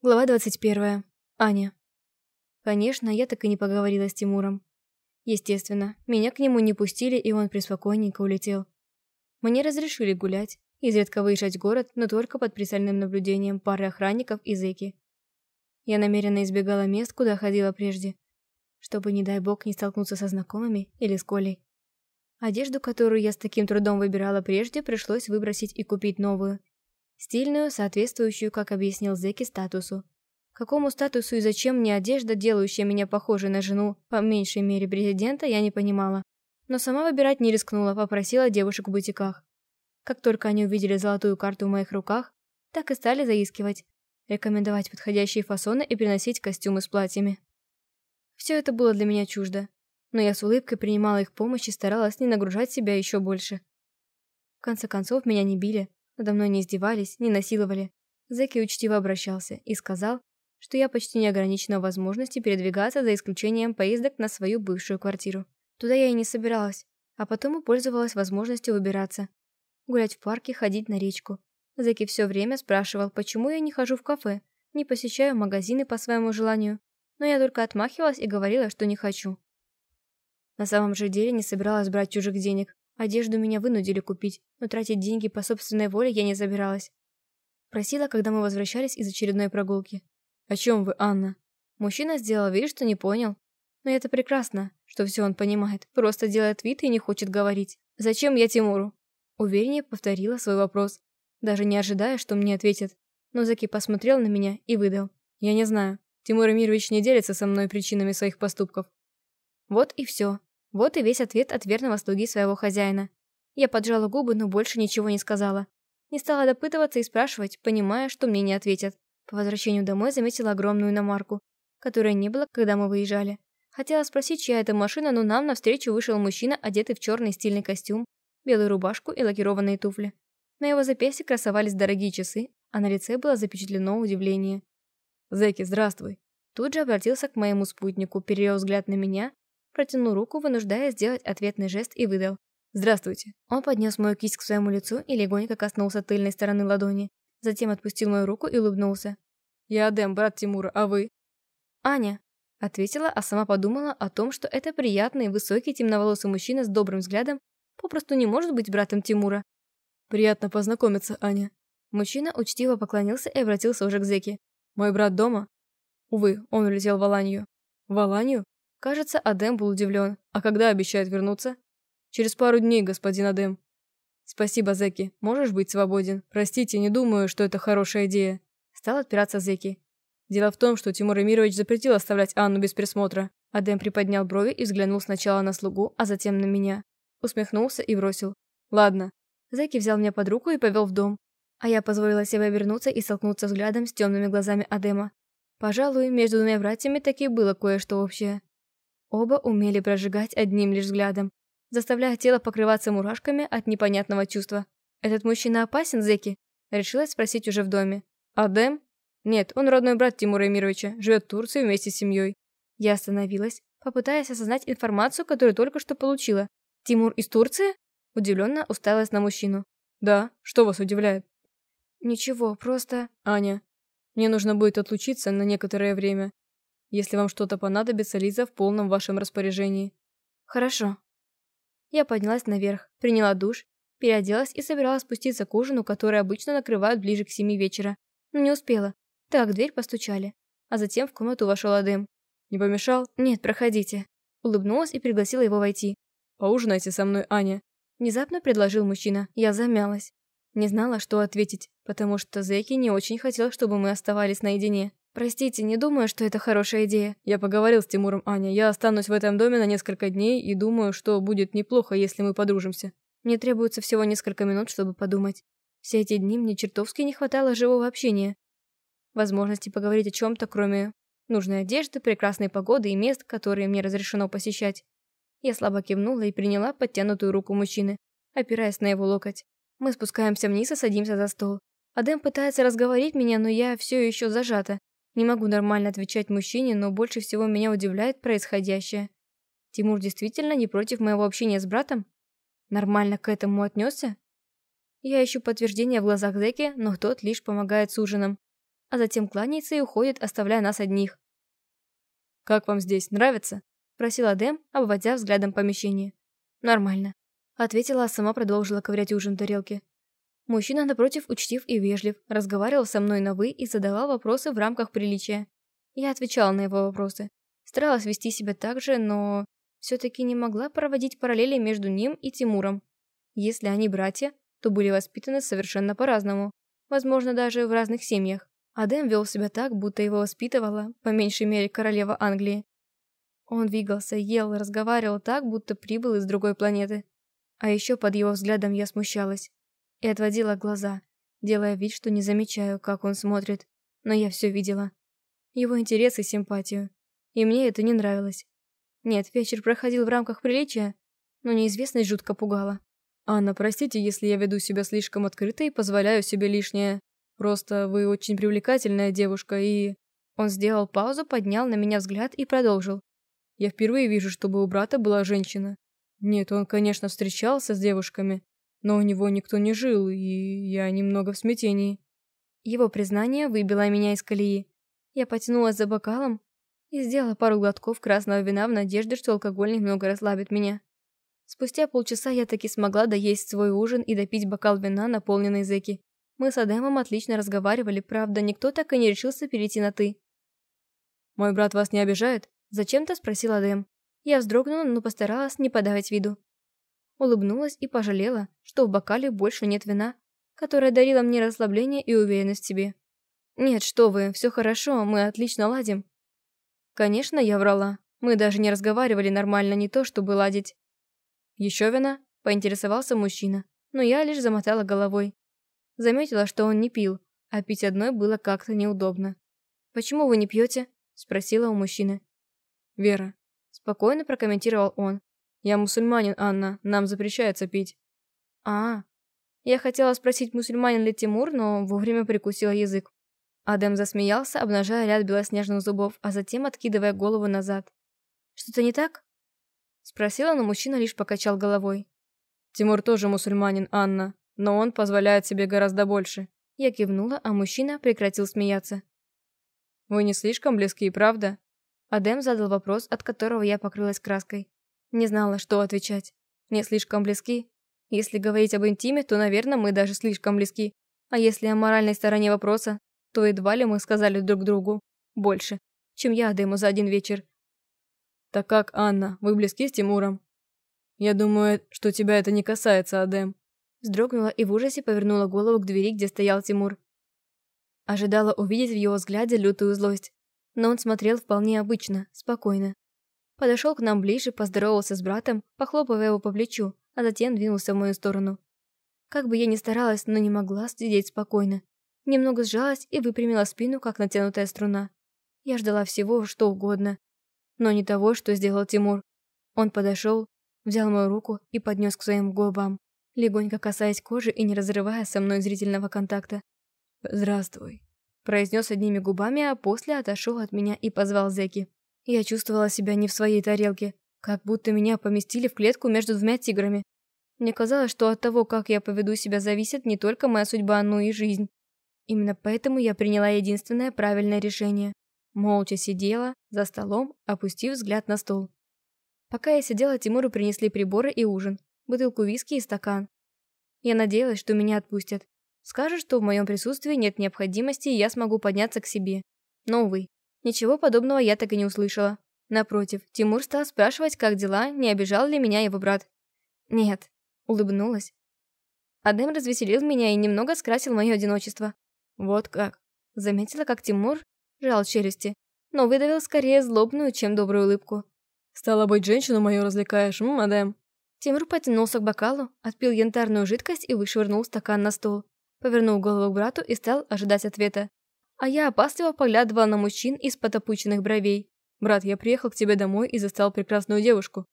Глава 21. Аня. Конечно, я так и не поговорила с Тимуром. Естественно, меня к нему не пустили, и он преспокойненько улетел. Мне разрешили гулять, изредка выезжать в город, но только под пристальным наблюдением пары охранников и зэки. Я намеренно избегала мест, куда ходила прежде, чтобы, не дай бог, не столкнуться со знакомыми или с Колей. Одежду, которую я с таким трудом выбирала прежде, пришлось выбросить и купить новую. Стильную, соответствующую, как объяснил Зеки, статусу. Какому статусу и зачем мне одежда, делающая меня похожей на жену, по меньшей мере президента, я не понимала. Но сама выбирать не рискнула, попросила девушек в бутиках. Как только они увидели золотую карту в моих руках, так и стали заискивать, рекомендовать подходящие фасоны и приносить костюмы с платьями. Все это было для меня чуждо, но я с улыбкой принимала их помощь и старалась не нагружать себя еще больше. В конце концов, меня не били, надо мной не издевались, не насиловали. Зэки учтиво обращался и сказал, что я почти не ограничена в возможности передвигаться за исключением поездок на свою бывшую квартиру. Туда я и не собиралась, а потом и пользовалась возможностью выбираться. Гулять в парке, ходить на речку. Зэки все время спрашивал, почему я не хожу в кафе, не посещаю магазины по своему желанию, но я только отмахивалась и говорила, что не хочу. На самом же деле не собиралась брать чужих денег, Одежду меня вынудили купить, но тратить деньги по собственной воле я не забиралась. Просила, когда мы возвращались из очередной прогулки. «О чем вы, Анна?» Мужчина сделал вид, что не понял. Но это прекрасно, что все он понимает, просто делает вид и не хочет говорить. «Зачем я Тимуру?» Увереннее повторила свой вопрос, даже не ожидая, что мне ответят. Но Заки посмотрел на меня и выдал. «Я не знаю. Тимур Эмирович не делится со мной причинами своих поступков». Вот и все. Вот и весь ответ от верного слуги своего хозяина. Я поджала губы, но больше ничего не сказала. Не стала допытываться и спрашивать, понимая, что мне не ответят. По возвращению домой заметила огромную иномарку, которой не было, когда мы выезжали. Хотела спросить, чья это машина, но нам навстречу вышел мужчина, одетый в черный стильный костюм, белую рубашку и лакированные туфли. На его запястье красовались дорогие часы, а на лице было запечатлено удивление. «Зэки, здравствуй!» Тут же обратился к моему спутнику, перевел взгляд на меня протянул руку, вынуждая сделать ответный жест и выдал. «Здравствуйте». Он поднес мою кисть к своему лицу и легонько коснулся тыльной стороны ладони. Затем отпустил мою руку и улыбнулся. «Я Адем, брат Тимура, а вы?» «Аня», — ответила, а сама подумала о том, что это приятный, высокий, темноволосый мужчина с добрым взглядом попросту не может быть братом Тимура. «Приятно познакомиться, Аня». Мужчина учтиво поклонился и обратился уже к Зеке. «Мой брат дома?» Увы, он улетел в Аланию. «В Аланию?» Кажется, Адем был удивлен. А когда обещает вернуться? Через пару дней, господин Адем. Спасибо, Зеки. Можешь быть свободен. Простите, не думаю, что это хорошая идея. Стал отпираться Зеки. Дело в том, что Тимур Эмирович запретил оставлять Анну без присмотра. Адем приподнял брови и взглянул сначала на слугу, а затем на меня. Усмехнулся и бросил. Ладно. Зеки взял меня под руку и повел в дом. А я позволила себе вернуться и столкнуться взглядом с темными глазами Адема. Пожалуй, между двумя братьями таки было кое-что общее. Оба умели прожигать одним лишь взглядом, заставляя тело покрываться мурашками от непонятного чувства. «Этот мужчина опасен, Зеки?» Решилась спросить уже в доме. «Адем?» «Нет, он родной брат Тимура Эмировича, живет в Турции вместе с семьей». Я остановилась, попытаясь осознать информацию, которую только что получила. «Тимур из Турции?» Удивленно уставилась на мужчину. «Да, что вас удивляет?» «Ничего, просто...» «Аня, мне нужно будет отлучиться на некоторое время. Если вам что-то понадобится, Лиза в полном вашем распоряжении. Хорошо. Я поднялась наверх, приняла душ, переоделась и собиралась спуститься к ужину, который обычно накрывают ближе к семи вечера. Но не успела. Так, в дверь постучали. А затем в комнату вошел Адем. «Не помешал?» «Нет, проходите». Улыбнулась и пригласила его войти. «Поужинайте со мной, Аня». Внезапно предложил мужчина. Я замялась. Не знала, что ответить, потому что Зеки не очень хотел, чтобы мы оставались наедине. Простите, не думаю, что это хорошая идея. Я поговорил с Тимуром, Аня. Я останусь в этом доме на несколько дней и думаю, что будет неплохо, если мы подружимся. Мне требуется всего несколько минут, чтобы подумать. Все эти дни мне чертовски не хватало живого общения. Возможности поговорить о чем-то, кроме нужной одежды, прекрасной погоды и мест, которые мне разрешено посещать. Я слабо кивнула и приняла подтянутую руку мужчины, опираясь на его локоть. Мы спускаемся вниз и садимся за стол. Адем пытается разговорить меня, но я все еще зажата. Не могу нормально отвечать мужчине, но больше всего меня удивляет происходящее. Тимур действительно не против моего общения с братом? Нормально к этому отнесся? Я ищу подтверждение в глазах Зеки, но тот лишь помогает с ужином. а затем кланяется и уходит, оставляя нас одних. «Как вам здесь, нравится?» – спросила Дэм, обводя взглядом помещение. «Нормально», – ответила, а сама продолжила ковырять ужин в тарелке. Мужчина, напротив, учтив и вежлив, разговаривал со мной на «вы» и задавал вопросы в рамках приличия. Я отвечала на его вопросы. Старалась вести себя так же, но все-таки не могла проводить параллели между ним и Тимуром. Если они братья, то были воспитаны совершенно по-разному. Возможно, даже в разных семьях. Адем вел себя так, будто его воспитывала, по меньшей мере, королева Англии. Он двигался, ел, разговаривал так, будто прибыл из другой планеты. А еще под его взглядом я смущалась. И отводила глаза, делая вид, что не замечаю, как он смотрит. Но я все видела. Его интерес и симпатию. И мне это не нравилось. Нет, вечер проходил в рамках приличия, но неизвестность жутко пугала. «Анна, простите, если я веду себя слишком открыто и позволяю себе лишнее. Просто вы очень привлекательная девушка и...» Он сделал паузу, поднял на меня взгляд и продолжил. «Я впервые вижу, чтобы у брата была женщина. Нет, он, конечно, встречался с девушками, но у него никто не жил, и я немного в смятении». Его признание выбило меня из колеи. Я потянулась за бокалом и сделала пару глотков красного вина в надежде, что алкоголь немного расслабит меня. Спустя полчаса я таки смогла доесть свой ужин и допить бокал вина, наполненный зэки. Мы с Адемом отлично разговаривали, правда, никто так и не решился перейти на «ты». «Мой брат вас не обижает?» Зачем-то спросил Адем. Я вздрогнула, но постаралась не подавать виду. Улыбнулась и пожалела, что в бокале больше нет вина, которое дарило мне расслабление и уверенность в себе. «Нет, что вы, все хорошо, мы отлично ладим». Конечно, я врала. Мы даже не разговаривали нормально, не то чтобы ладить. «Еще вина?» – поинтересовался мужчина, но я лишь замотала головой. Заметила, что он не пил, а пить одной было как-то неудобно. «Почему вы не пьете?» – спросила у мужчины. «Вера», – спокойно прокомментировал он. «Я мусульманин, Анна, нам запрещается пить». «А, я хотела спросить, мусульманин ли Тимур, но вовремя прикусила язык. Адем засмеялся, обнажая ряд белоснежных зубов, а затем откидывая голову назад. «Что-то не так?» Спросила, но мужчина лишь покачал головой. «Тимур тоже мусульманин, Анна, но он позволяет себе гораздо больше». Я кивнула, а мужчина прекратил смеяться. «Вы не слишком близки, правда?» Адем задал вопрос, от которого я покрылась краской. Не знала, что отвечать. Не слишком близки? Если говорить об интиме, то, наверное, мы даже слишком близки. А если о моральной стороне вопроса, то едва ли мы сказали друг другу больше, чем я Адему за один вечер. «Так как, Анна, вы близки с Тимуром?» «Я думаю, что тебя это не касается, Адем». Вздрогнула и в ужасе повернула голову к двери, где стоял Тимур. Ожидала увидеть в его взгляде лютую злость, но он смотрел вполне обычно, спокойно. Подошел к нам ближе, поздоровался с братом, похлопывая его по плечу, а затем двинулся в мою сторону. Как бы я ни старалась, но не могла сидеть спокойно. Немного сжалась и выпрямила спину, как натянутая струна. Я ждала всего, что угодно, но не того, что сделал Тимур. Он подошел, взял мою руку и поднес к своим губам, легонько касаясь кожи и не разрывая со мной зрительного контакта. «Здравствуй», – произнес одними губами, а после отошел от меня и позвал Зеки. Я чувствовала себя не в своей тарелке, как будто меня поместили в клетку между двумя тиграми. Мне казалось, что от того, как я поведу себя, зависит не только моя судьба, но и жизнь. Именно поэтому я приняла единственное правильное решение. Молча сидела за столом, опустив взгляд на стол. Пока я сидела, Тимуру принесли приборы и ужин, бутылку виски и стакан. Я надеялась, что меня отпустят. Скажут, что в моем присутствии нет необходимости, и я смогу подняться к себе. Но, увы, ничего подобного я так и не услышала. Напротив, Тимур стал спрашивать, как дела, не обижал ли меня его брат. Нет, улыбнулась. Адем развеселил меня и немного скрасил мое одиночество. Вот как. Заметила, как Тимур жал челюсти, но выдавил скорее злобную, чем добрую улыбку. «Стало быть, женщину мою развлекаешь, м, мадам?» Тимур потянулся к бокалу, отпил янтарную жидкость и вышвырнул стакан на стол. Повернул голову к брату и стал ожидать ответа. А я опасливо поглядывала на мужчин из-под опущенных бровей. «Брат, я приехал к тебе домой и застал прекрасную девушку.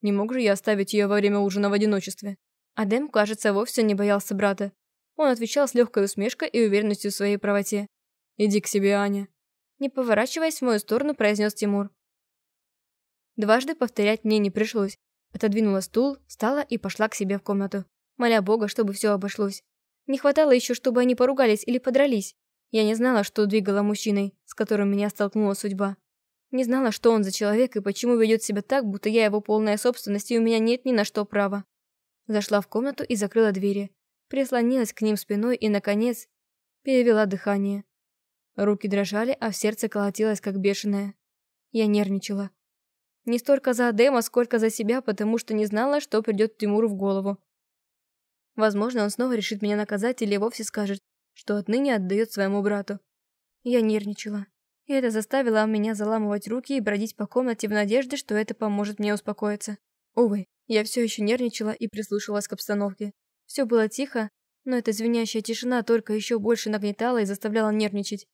Не мог же я оставить ее во время ужина в одиночестве?» Адем, кажется, вовсе не боялся брата. Он отвечал с легкой усмешкой и уверенностью в своей правоте. «Иди к себе, Аня». Не поворачиваясь в мою сторону, произнес Тимур. Дважды повторять мне не пришлось. Отодвинула стул, встала и пошла к себе в комнату, моля Бога, чтобы все обошлось. Не хватало еще, чтобы они поругались или подрались. Я не знала, что двигало мужчиной, с которым меня столкнула судьба. Не знала, что он за человек и почему ведет себя так, будто я его полная собственность и у меня нет ни на что права. Зашла в комнату и закрыла двери. Прислонилась к ним спиной и, наконец, перевела дыхание. Руки дрожали, а в сердце колотилось, как бешеное. Я нервничала. Не столько за Адема, сколько за себя, потому что не знала, что придет Тимуру в голову. Возможно, он снова решит меня наказать или вовсе скажет, что отныне отдает своему брату. Я нервничала. И это заставило меня заламывать руки и бродить по комнате в надежде, что это поможет мне успокоиться. Увы, я все еще нервничала и прислушивалась к обстановке. Все было тихо, но эта звенящая тишина только еще больше нагнетала и заставляла нервничать.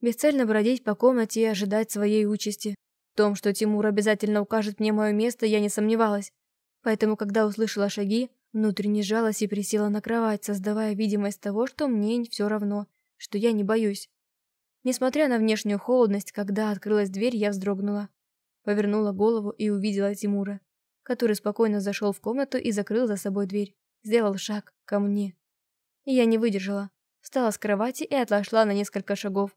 Бесцельно бродить по комнате и ожидать своей участи. В том, что Тимур обязательно укажет мне мое место, я не сомневалась. Поэтому, когда услышала шаги, внутренне жалась и присела на кровать, создавая видимость того, что мне все равно, что я не боюсь. Несмотря на внешнюю холодность, когда открылась дверь, я вздрогнула. Повернула голову и увидела Тимура, который спокойно зашел в комнату и закрыл за собой дверь. Сделал шаг ко мне. И я не выдержала. Встала с кровати и отошла на несколько шагов.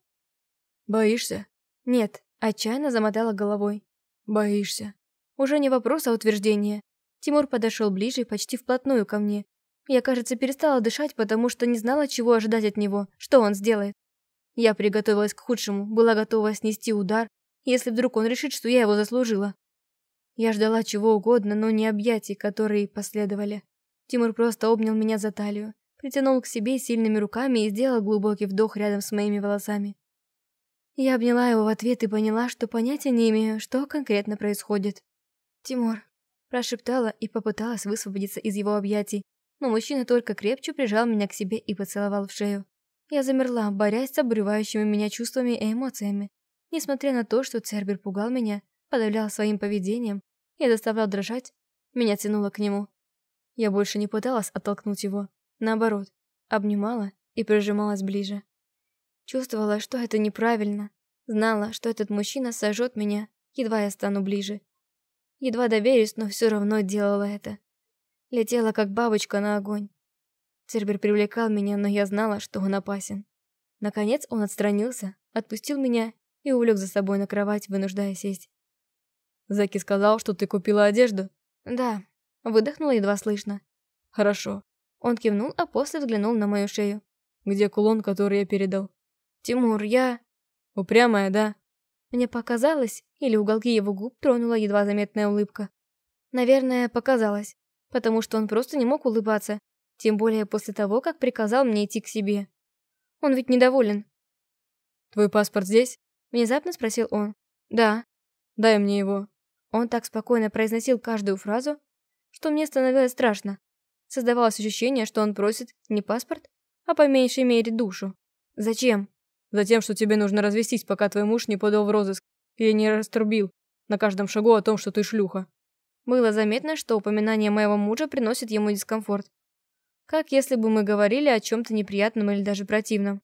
«Боишься?» «Нет», отчаянно замотала головой. «Боишься?» Уже не вопрос, а утверждение. Тимур подошел ближе почти вплотную ко мне. Я, кажется, перестала дышать, потому что не знала, чего ожидать от него, что он сделает. Я приготовилась к худшему, была готова снести удар, если вдруг он решит, что я его заслужила. Я ждала чего угодно, но не объятий, которые последовали. Тимур просто обнял меня за талию, притянул к себе сильными руками и сделал глубокий вдох рядом с моими волосами. Я обняла его в ответ и поняла, что понятия не имею, что конкретно происходит. «Тимур», – прошептала и попыталась высвободиться из его объятий, но мужчина только крепче прижал меня к себе и поцеловал в шею. Я замерла, борясь с обуревающими меня чувствами и эмоциями. Несмотря на то, что Цербер пугал меня, подавлял своим поведением и заставлял дрожать, меня тянуло к нему. Я больше не пыталась оттолкнуть его. Наоборот, обнимала и прижималась ближе. Чувствовала, что это неправильно. Знала, что этот мужчина сожжет меня, едва я стану ближе. Едва доверюсь, но все равно делала это. Летела, как бабочка на огонь. Цербер привлекал меня, но я знала, что он опасен. Наконец он отстранился, отпустил меня и увлек за собой на кровать, вынуждая сесть. «Заки сказал, что ты купила одежду?» «Да». Выдохнула едва слышно. «Хорошо». Он кивнул, а после взглянул на мою шею. «Где кулон, который я передал?» «Тимур, я...» «Упрямая, да?» Мне показалось, или уголки его губ тронула едва заметная улыбка. Наверное, показалось, потому что он просто не мог улыбаться, тем более после того, как приказал мне идти к себе. Он ведь недоволен. «Твой паспорт здесь?» Внезапно спросил он. «Да». «Дай мне его». Он так спокойно произносил каждую фразу, что мне становилось страшно. Создавалось ощущение, что он просит не паспорт, а по меньшей мере душу. Зачем? Затем, что тебе нужно развестись, пока твой муж не подал в розыск и не раструбил на каждом шагу о том, что ты шлюха. Было заметно, что упоминание моего мужа приносит ему дискомфорт. Как если бы мы говорили о чем-то неприятном или даже противном.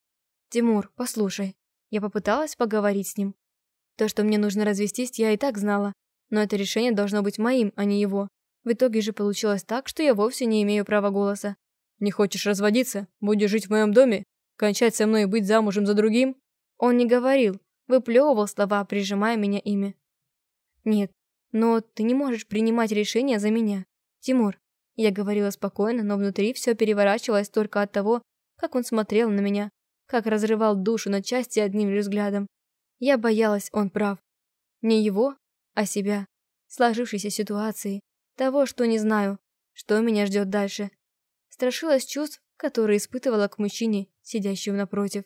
«Тимур, послушай». Я попыталась поговорить с ним. То, что мне нужно развестись, я и так знала. Но это решение должно быть моим, а не его. В итоге же получилось так, что я вовсе не имею права голоса. «Не хочешь разводиться? Будешь жить в моем доме? Кончать со мной и быть замужем за другим?» Он не говорил, выплевывал слова, прижимая меня ими. «Нет, но ты не можешь принимать решения за меня. Тимур, я говорила спокойно, но внутри все переворачивалось только от того, как он смотрел на меня, как разрывал душу на части одним лишь взглядом. Я боялась, он прав. Не его, а себя. Сложившейся ситуации. Того, что не знаю, что меня ждет дальше. Страшилась чувств, которые испытывала к мужчине, сидящему напротив.